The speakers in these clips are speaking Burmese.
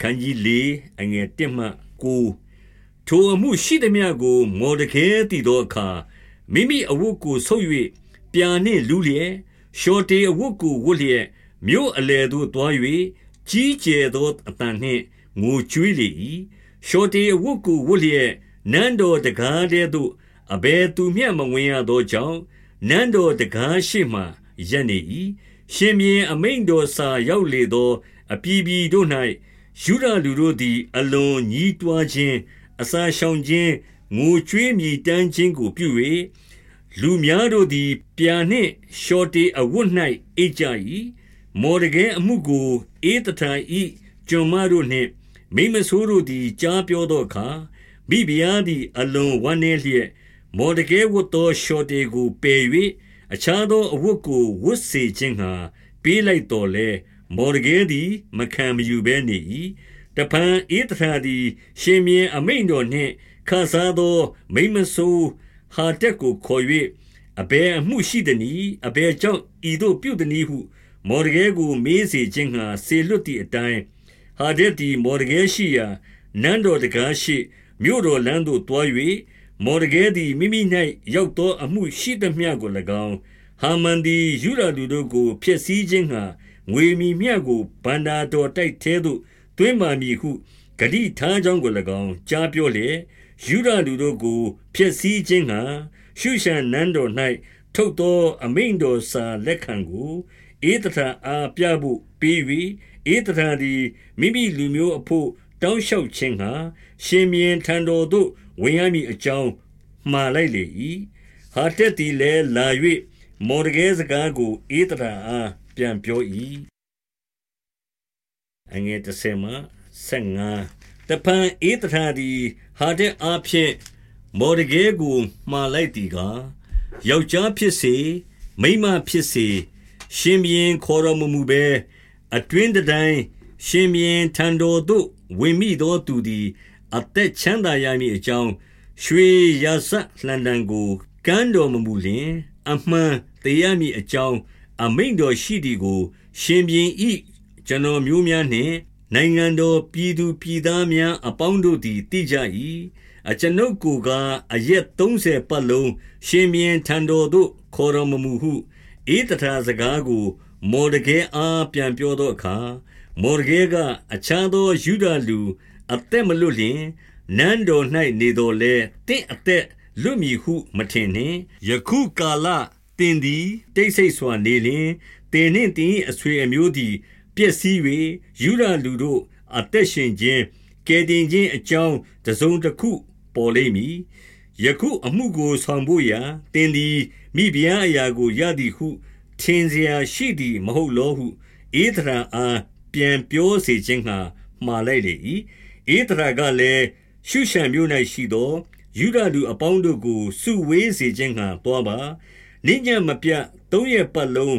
ခန်းကြီး၄အငယ်1မှ9ထိုအမှုရှိသည်မြကို မော်ဒကဲတည်သောအခါမိမိအဝတ်ကိုဆုပ်၍ပြာနှင့်လူလျက်ရှော်တေအဝတ်ကိုဝတ်လျက်မြို့အလယ်သို့သွား၍ကြီးကျယ်သောအတန်နှင့်ငိုကြွေးလေ၏ရှော်တေအဝတ်ကိုဝတ်လျက်နန်းတော်တကားတဲသို့အဘယ်သူမျှမဝင်ရသောကြောင့်နန်းတော်တကားရှိမှရပ်နေ၏ရှင်မြင်းအမိန်တော်စာရောက်လေသော အပြည်ပြည်တို့၌ ယူဒလူတို့သည် အလွန်ညီးတွားခြင်း အစာရှောင်ခြင်း ငိုကြွေးမြည်တမ်းခြင်းကိုပြု၍လူများတို့သည် ပြာနှင့်ရှော်တေအဝတ်၌အိတ်ကြ၏မော်ဒကဲအမှုကိုအေးတထန်ဤကျွန်မတို့နှင့် မိမဆိုးတို့သည် ကြားပြောသောအခါ မိဖုရားသည် အလွန်ဝမ်းနည်းလျက် မော်ဒကဲဝတ်သောရှော်တေကို ပယ်၍အခြားသောအဝတ်ကို ဝတ်စေခြင်းငှါ ပေးလိုက်သော်လည်း၊ မော်ဒကဲသည် မခံမယူဘဲနေ၏။တဖန်ဧသတာသည် ရှင်ဘုရင်အမိန့်တော်နှင့်ခစားသော မိန်းမစိုးဟာတက်ကိုခေါ်၍၊အဘယ်အမှုရှိသနည်း။အဘယ်ကြောင့်ဤသို့ပြုသနည်းဟု မော်ဒကဲကိုမေးစေခြင်းငှါစေလွှတ်သည်အတိုင်း၊ဟာတက်သည်မော်ဒကဲရှိရာနန်းတော်တံခါးရှေ့၊မြို့တော်လမ်းသို့သွား၍မော်ဒကဲသည်မိမိ၌ရောက်သောအမှုရှိသမျှကို၎င်း၊ဟာမန်သည်ယုဒလူတို့ကိုဖျက်ဆီးခြင်းငှါ ငွေမည်မျှကိုဘဏ္ဍာတော်တိုက်ထဲသို့သွင်းပါမည်ဟုဂတိထားကြောင်းကို၎င်းကြားပြောလျက်၊ယုဒလူတို့ကိုဖျက်ဆီးခြင်းငှါရှုရှန်နန်းတော်၌ထုတ်သောအမိန့်တော်စာလက်ခံကိုဧသတာအားပြဘို့ပေး၍ဧသတာသည်မိမိလူမျိုးအဘို့တောင်းလျှောက်ခြင်းငှါရှင်ဘုရင်ထံတော်သို့ဝင်ရမည်အကြောင်းမှာလိုက်လေ၏။ဟာတက်သည်လည်းလာ၍မော်ဒကဲစကားကိုဧသတာအား ပြန်ပြော၏။တဖန်ဧသတာသည်ဟာတက်အားဖြင့်မော်ဒကဲကိုမှာလိုက်သည်ကား၊ယောက်ျားဖြစ်စေ၊မိန်းမဖြစ်စေ၊ရှင်ဘုရင်ခေါ်တော်မမူဘဲအတွင်းတန်တိုင်းရှင်ဘုရင်ထံတော်သို့ဝင်မိသောသူသည်အသက်ချမ်းသာရမည်အကြောင်း၊ရွှေရာဇလှံတံကိုကမ်းတော်မမူလျှင်၊အမှန်သေရမည်အကြောင်း အမိန့်တော်ရှိသည်ကို ရှင်ဘုရင်၏ကျွန်တော်မျိုးများနှင့် နိုင်ငံတော်ပြည်သူပြည်သားများအပေါင်းတို့သည်သိကြ၏။အကျွန်ုပ်ကိုကားအရက်သုံးဆယ်ပတ်လုံးရှင်ဘုရင်ထံတော်သို့ခေါ်တော်မမူဟုဧသတာစကားကို မော်ဒကဲအားပြန်ပြောသောအခါ၊မော်ဒကဲက၊အခြားသောယုဒလူအသက်မလွတ်လျှင်နန်းတော်၌နေသော်လည်းသင့်အသက်လွတ်မည်ဟုမထင်နှင့်။ယခုကာလ သင်သည်တိတ်ဆိတ်စွာနေလျှင်၊သင်နှင့်သင်၏အဆွေအမျိုးသည်ပျက်စီး၍ယုဒလူတို့အသက်ရှင်ခြင်း၊ကယ်တင်ခြင်းအကြောင်းတစုံတခုပေါ်လိမ့်မည်။ယခုအမှုကိုဆောင်ဘို့ရာသင်သည်မိဖုရားအရာကိုရသည်ဟုထင်စရာရှိသည်မဟုတ်လောဟုဧသတာအားပြန်ပြောစေခြင်းငှါမှာလိုက်လေ၏။ဧသတာကလည်း၊ရှုရှန်မြို့၌ရှိသောယုဒလူအပေါင်းတို့ကိုစုဝေးစေခြင်းငှါသွားပါ။နေ့ ညဉ့်မပြတ်သုံးရက်ပတ်လုံး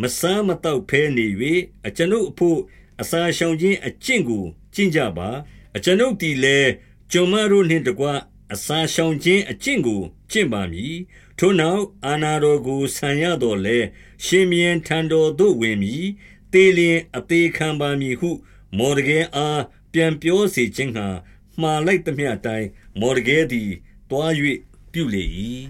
မစားမသောက်ဘဲနေ၍အကျွန်ုပ်အဘို့အစာရှောင်ခြင်းအကျင့်ကိုကျင့်ကြပါ။အကျွန်ုပ်သည်လည်းကျွန်မတို့နှင့်တကွအစာရှောင်ခြင်းအကျင့်ကိုကျင့်ပါမည်။ထိုနောက်အာဏာတော်ကိုဆန်ရသော်လည်း၊ရှင်ဘုရင်ထံတော်သို့ဝင်မည်။သေလျှင်အသေခံပါမည်ဟု မော်ဒကဲအားပြန်ပြောစေခြင်းငှါမှာလိုက်သမျှအတိုင်းမော်ဒကဲသည်သွား၍ပြုလေ၏